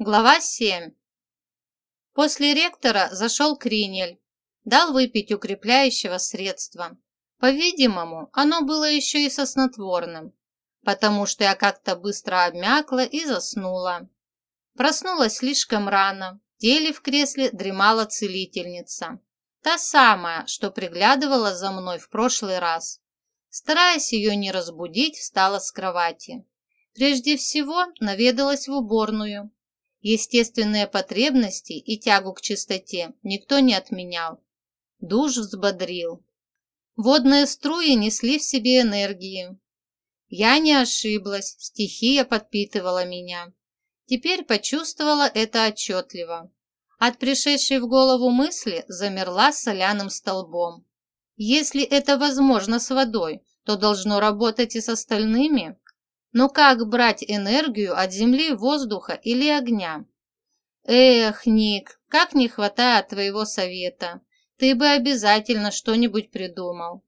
Глава 7. После ректора зашел Кринель, дал выпить укрепляющего средства. По-видимому, оно было еще и со снотворным, потому что я как-то быстро обмякла и заснула. Проснулась слишком рано, теле в кресле дремала целительница. Та самая, что приглядывала за мной в прошлый раз. Стараясь ее не разбудить, встала с кровати. Прежде всего наведалась в уборную, Естественные потребности и тягу к чистоте никто не отменял. Душ взбодрил. Водные струи несли в себе энергию. Я не ошиблась, стихия подпитывала меня. Теперь почувствовала это отчетливо. От пришедшей в голову мысли замерла соляным столбом. Если это возможно с водой, то должно работать и с остальными. Но как брать энергию от земли, воздуха или огня? Эх, Ник, как не хватает твоего совета. Ты бы обязательно что-нибудь придумал.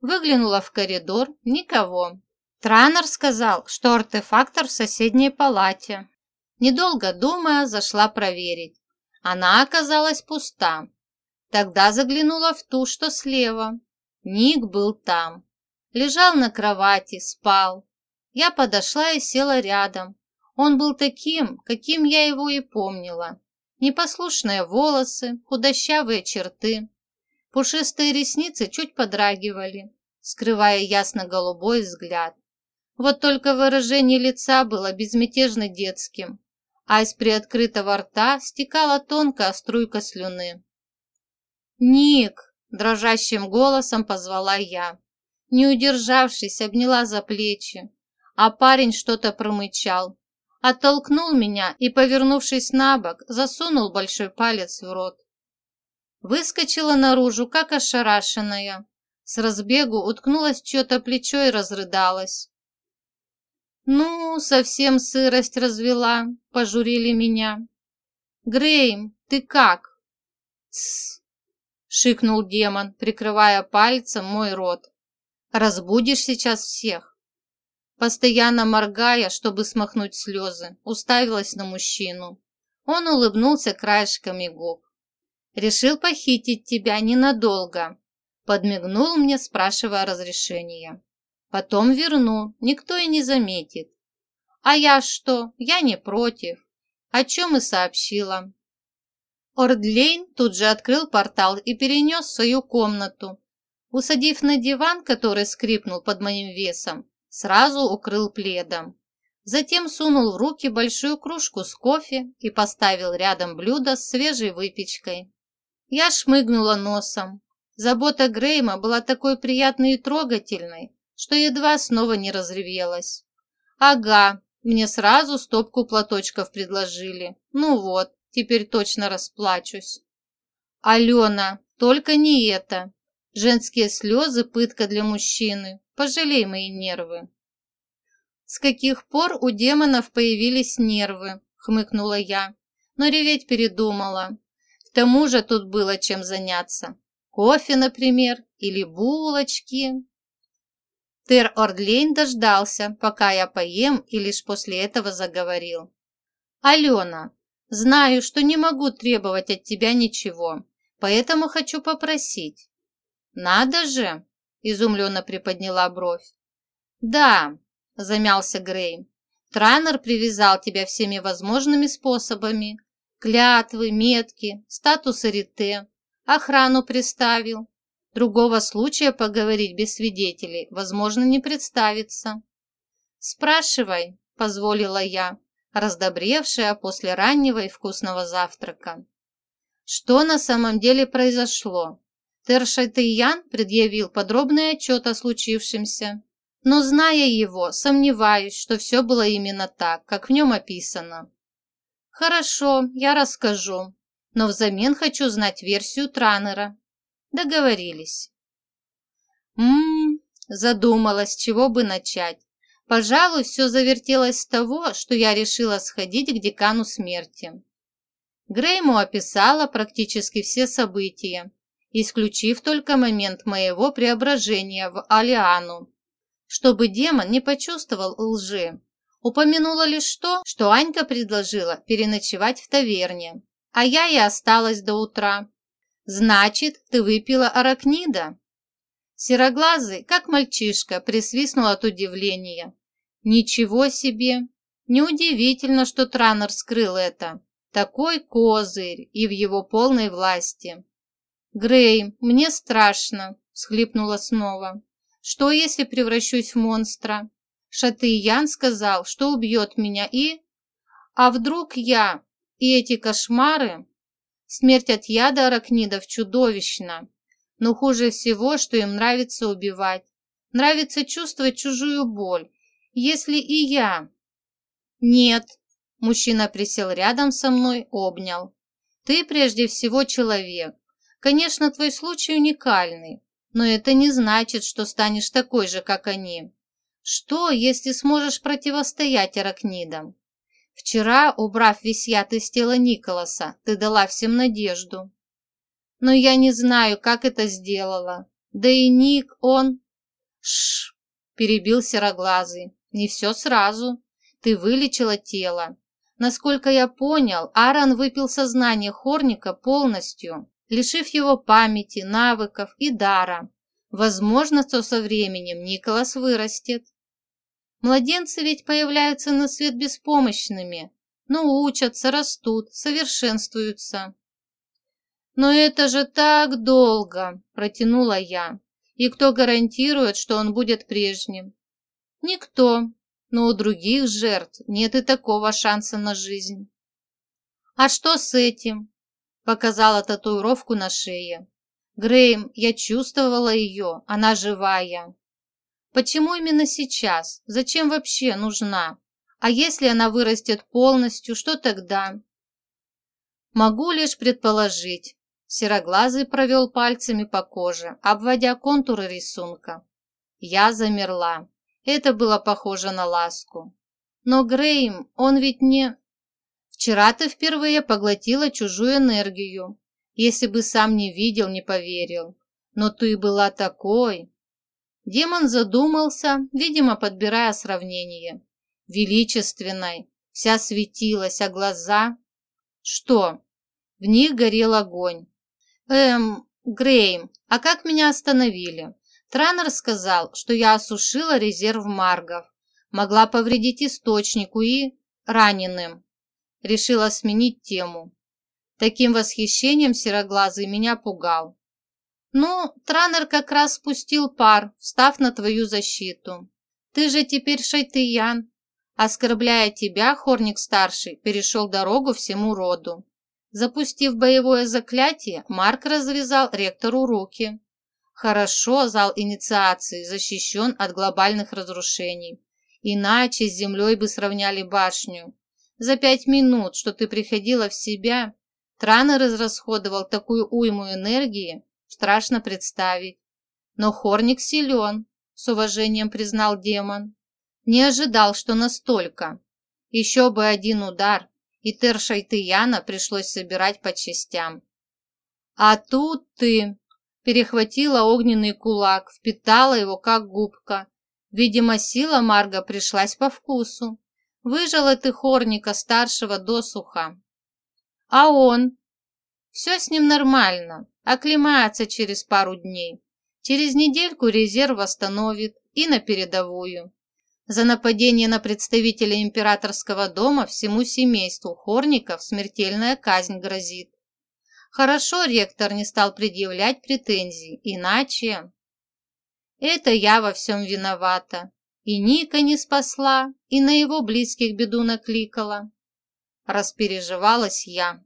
Выглянула в коридор, никого. Транер сказал, что артефактор в соседней палате. Недолго думая, зашла проверить. Она оказалась пуста. Тогда заглянула в ту, что слева. Ник был там. Лежал на кровати, спал. Я подошла и села рядом. Он был таким, каким я его и помнила. Непослушные волосы, худощавые черты. Пушистые ресницы чуть подрагивали, скрывая ясно-голубой взгляд. Вот только выражение лица было безмятежно детским, а из приоткрытого рта стекала тонкая струйка слюны. «Ник!» – дрожащим голосом позвала я. Не удержавшись, обняла за плечи, а парень что-то промычал. Оттолкнул меня и, повернувшись на бок, засунул большой палец в рот. Выскочила наружу, как ошарашенная. С разбегу уткнулась в чье-то плечо и разрыдалась. «Ну, совсем сырость развела», – пожурили меня. «Грейм, ты как?» «Тссс», – шикнул демон, прикрывая пальцем мой рот. «Разбудишь сейчас всех». Постоянно моргая, чтобы смахнуть слезы, уставилась на мужчину. Он улыбнулся краешками губ. «Решил похитить тебя ненадолго», подмигнул мне, спрашивая разрешения. «Потом верну, никто и не заметит». «А я что? Я не против», о чем и сообщила. Ордлейн тут же открыл портал и перенес свою комнату. Усадив на диван, который скрипнул под моим весом, сразу укрыл пледом. Затем сунул в руки большую кружку с кофе и поставил рядом блюдо с свежей выпечкой. Я шмыгнула носом. Забота Грейма была такой приятной и трогательной, что едва снова не разревелась. «Ага, мне сразу стопку платочков предложили. Ну вот, теперь точно расплачусь». «Алена, только не это. Женские слезы – пытка для мужчины. Пожалей мои нервы». «С каких пор у демонов появились нервы?» – хмыкнула я, но реветь передумала. К тому же тут было чем заняться. Кофе, например, или булочки. Тер Ордлейн дождался, пока я поем, и лишь после этого заговорил. «Алена, знаю, что не могу требовать от тебя ничего, поэтому хочу попросить». «Надо же!» изумленно приподняла бровь. «Да», – замялся Грей, – «Транер привязал тебя всеми возможными способами. Клятвы, метки, статусы рите, охрану приставил. Другого случая поговорить без свидетелей, возможно, не представится». «Спрашивай», – позволила я, раздобревшая после раннего и вкусного завтрака. «Что на самом деле произошло?» Тершатыян предъявил подробный отчет о случившемся, но, зная его, сомневаюсь, что все было именно так, как в нем описано. Хорошо, я расскажу, но взамен хочу знать версию Транера. Договорились. Ммм, задумалась, чего бы начать. Пожалуй, все завертелось с того, что я решила сходить к декану смерти. Грейму описала практически все события, исключив только момент моего преображения в Алиану. Чтобы демон не почувствовал лжи, Упомянула лишь то, что Анька предложила переночевать в таверне, а я и осталась до утра. Значит, ты выпила аракнида? Сероглазый, как мальчишка, присвистнул от удивления. Ничего себе! Неудивительно, что Транер скрыл это. Такой козырь и в его полной власти. «Грей, мне страшно», – схлипнула снова. «Что, если превращусь в монстра? Шатыян сказал, что убьет меня и... А вдруг я и эти кошмары? Смерть от яда аракнидов чудовищна. Но хуже всего, что им нравится убивать. Нравится чувствовать чужую боль. Если и я... Нет. Мужчина присел рядом со мной, обнял. Ты прежде всего человек. Конечно, твой случай уникальный, но это не значит, что станешь такой же, как они. Что, если сможешь противостоять аракнидам? Вчера, убрав весь яд из тела Николаса, ты дала всем надежду. Но я не знаю, как это сделала. Да и Ник, он... Шш, перебил сероглазый. Не все сразу. Ты вылечила тело. Насколько я понял, Аарон выпил сознание Хорника полностью, лишив его памяти, навыков и дара. Возможно, что со временем Николас вырастет. Младенцы ведь появляются на свет беспомощными, но учатся, растут, совершенствуются. «Но это же так долго!» – протянула я. «И кто гарантирует, что он будет прежним?» «Никто, но у других жертв нет и такого шанса на жизнь». «А что с этим?» – показала татуировку на шее. «Грейм, я чувствовала ее, она живая». Почему именно сейчас? Зачем вообще нужна? А если она вырастет полностью, что тогда? Могу лишь предположить. Сероглазый провел пальцами по коже, обводя контуры рисунка. Я замерла. Это было похоже на ласку. Но Грейм, он ведь не... Вчера ты впервые поглотила чужую энергию. Если бы сам не видел, не поверил. Но ты была такой... Демон задумался, видимо, подбирая сравнение. Величественной, вся светилась, а глаза... Что? В них горел огонь. Эм, Грейм, а как меня остановили? Транер сказал, что я осушила резерв маргов. Могла повредить источнику и... раненым. Решила сменить тему. Таким восхищением сероглазый меня пугал. «Ну, Транер как раз спустил пар, встав на твою защиту. Ты же теперь шайтыян. Оскорбляя тебя, Хорник-старший перешел дорогу всему роду. Запустив боевое заклятие, Марк развязал ректору руки. Хорошо зал инициации защищен от глобальных разрушений. Иначе с землей бы сравняли башню. За пять минут, что ты приходила в себя, Транер израсходовал такую уйму энергии, Страшно представить. Но Хорник силен, с уважением признал демон. Не ожидал, что настолько. Еще бы один удар, и Тершайтыяна пришлось собирать по частям. А тут ты перехватила огненный кулак, впитала его как губка. Видимо, сила Марга пришлась по вкусу. Выжила ты Хорника старшего досуха. А он? Все с ним нормально. Оклемается через пару дней. Через недельку резерв восстановит и на передовую. За нападение на представителя императорского дома всему семейству Хорников смертельная казнь грозит. Хорошо ректор не стал предъявлять претензий, иначе... Это я во всем виновата. И Ника не спасла, и на его близких беду накликала. Распереживалась я.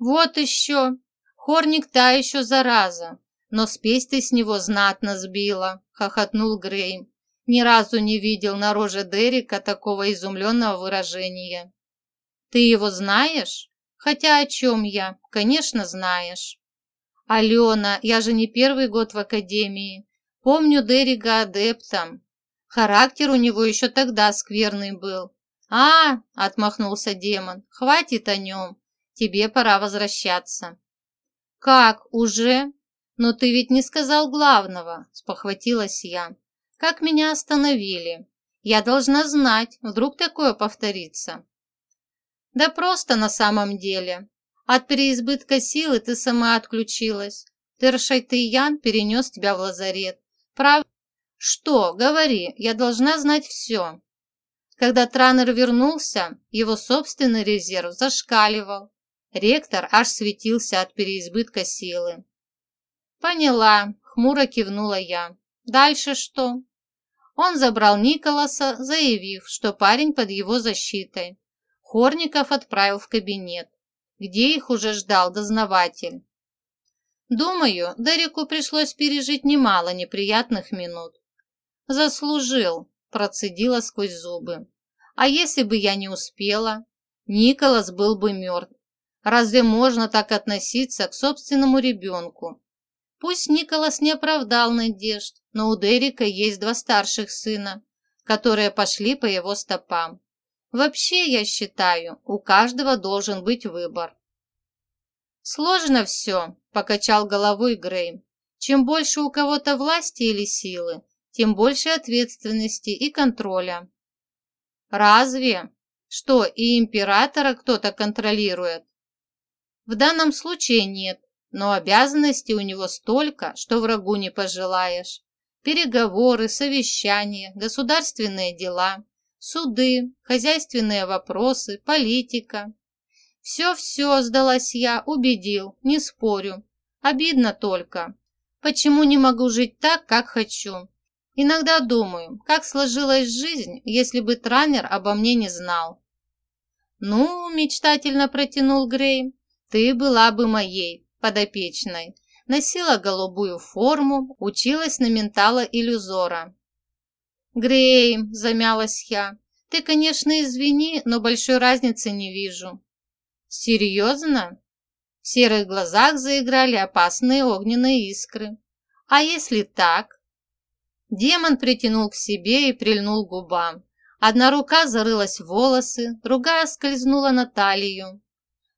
Вот еще, Хорник та еще зараза, но спесь ты с него знатно сбила, хохотнул Грейм. Ни разу не видел на роже Дерека такого изумленного выражения. Ты его знаешь? Хотя о чем я? Конечно, знаешь. Алена, я же не первый год в академии. Помню Дерека адептом. Характер у него еще тогда скверный был. А, отмахнулся демон, хватит о нем. Тебе пора возвращаться. «Как, уже? Но ты ведь не сказал главного», – спохватилась я. «Как меня остановили? Я должна знать, вдруг такое повторится. Да просто на самом деле. От переизбытка силы ты сама отключилась. Тершайтыян перенес тебя в лазарет. Прав... Что? Говори, я должна знать все. Когда Транер вернулся, его собственный резерв зашкаливал. Ректор аж светился от переизбытка силы. «Поняла», — хмуро кивнула я. «Дальше что?» Он забрал Николаса, заявив, что парень под его защитой. Хорников отправил в кабинет, где их уже ждал дознаватель. Думаю, Дереку пришлось пережить немало неприятных минут. «Заслужил», – процедила сквозь зубы. «А если бы я не успела? Николас был бы мертв. Разве можно так относиться к собственному ребенку? Пусть Николас не оправдал надежд, но у Дерека есть два старших сына, которые пошли по его стопам. Вообще, я считаю, у каждого должен быть выбор. «Сложно все», – покачал головой Грейм. «Чем больше у кого-то власти или силы, тем больше ответственности и контроля». «Разве? Что, и императора кто-то контролирует?» «В данном случае нет, но обязанностей у него столько, что врагу не пожелаешь. Переговоры, совещания, государственные дела, суды, хозяйственные вопросы, политика. Все-все, сдалась я, убедил, не спорю. Обидно только. Почему не могу жить так, как хочу? Иногда думаю, как сложилась жизнь, если бы Транер обо мне не знал. «Ну, — мечтательно протянул Грей, — ты была бы моей, подопечной, носила голубую форму, училась на ментала иллюзора». «Грей, — замялась я, — ты, конечно, извини, но большой разницы не вижу. Серьезно? В серых глазах заиграли опасные огненные искры. А если так? Демон притянул к себе и прильнул губам. Одна рука зарылась в волосы, другая скользнула на талию.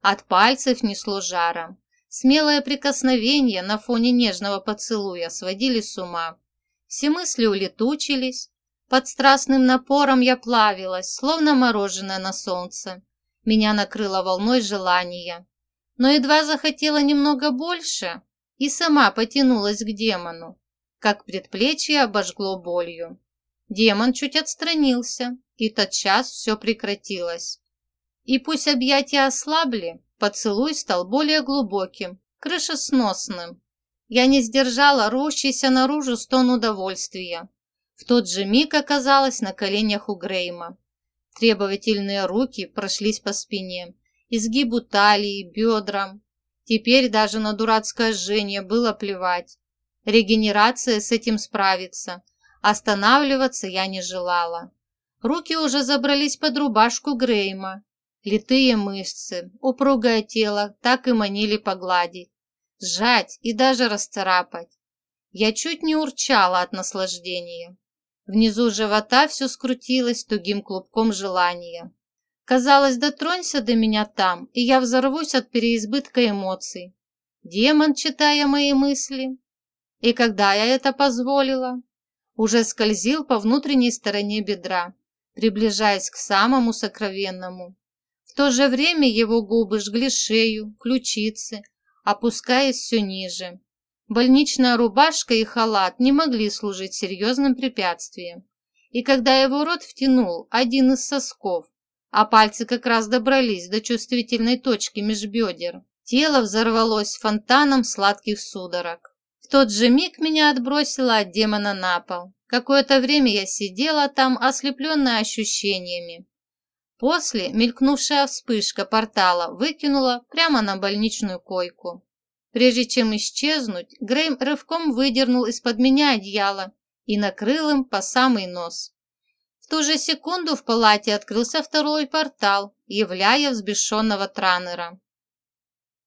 От пальцев несло жаром. Смелое прикосновение на фоне нежного поцелуя сводили с ума. Все мысли улетучились. Под страстным напором я плавилась, словно мороженое на солнце. Меня накрыло волной желания. Но едва захотела немного больше и сама потянулась к демону, как предплечье обожгло болью. Демон чуть отстранился, и тотчас все прекратилось. И пусть объятия ослабли, поцелуй стал более глубоким, крышесносным. Я не сдержала рвущийся наружу стон удовольствия. В тот же миг оказалась на коленях у Грейма. Требовательные руки прошлись по спине, изгибу талии, бедрам. Теперь даже на дурацкое жжение было плевать. Регенерация с этим справится. Останавливаться я не желала. Руки уже забрались под рубашку Грейма. Литые мышцы, упругое тело так и манили погладить, сжать и даже расцарапать. Я чуть не урчала от наслаждения. Внизу живота все скрутилось тугим клубком желания. Казалось, дотронься до меня там, и я взорвусь от переизбытка эмоций. Демон, читая мои мысли. И когда я это позволила? Уже скользил по внутренней стороне бедра, приближаясь к самому сокровенному. В то же время его губы жгли шею, ключицы, опускаясь все ниже. Больничная рубашка и халат не могли служить серьезным препятствием. И когда его рот втянул один из сосков, а пальцы как раз добрались до чувствительной точки межбедер, тело взорвалось фонтаном сладких судорог. Тот же миг меня отбросило от демона на пол. Какое-то время я сидела там, ослепленная ощущениями. После мелькнувшая вспышка портала выкинула прямо на больничную койку. Прежде чем исчезнуть, Грейм рывком выдернул из-под меня одеяло и накрыл им по самый нос. В ту же секунду в палате открылся второй портал, являя взбешенного Транера.